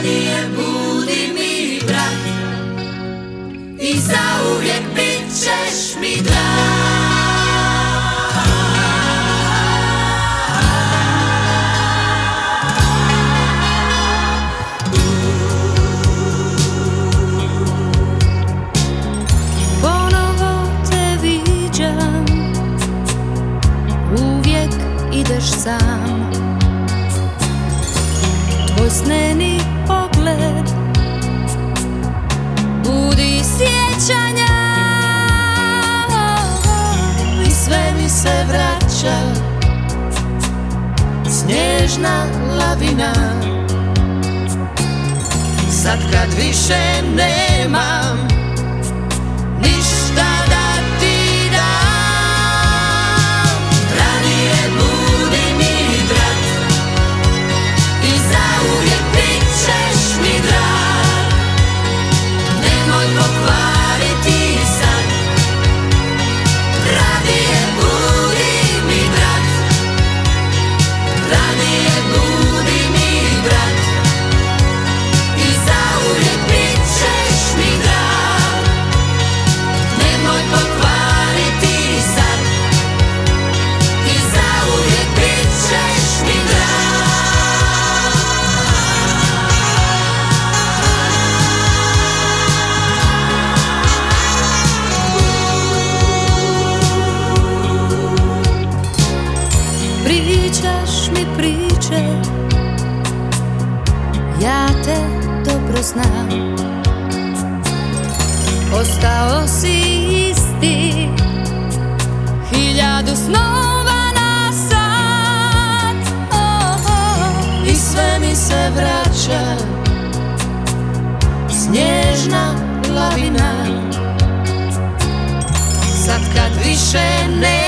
Radije budi mi brat. I zauvijek bit ćeš mi drag ideš sam. Tvoj sneni pogled. Budi sjećanja. I sve mi se vraća. Snježna lavina. Sad kad više nemam Ništa Ja te dobro znam. Ostao si isti. Hiljadu snova na sat. Oh, oh. I sve mi se vraća. Snježna lavina. Sad kad više ne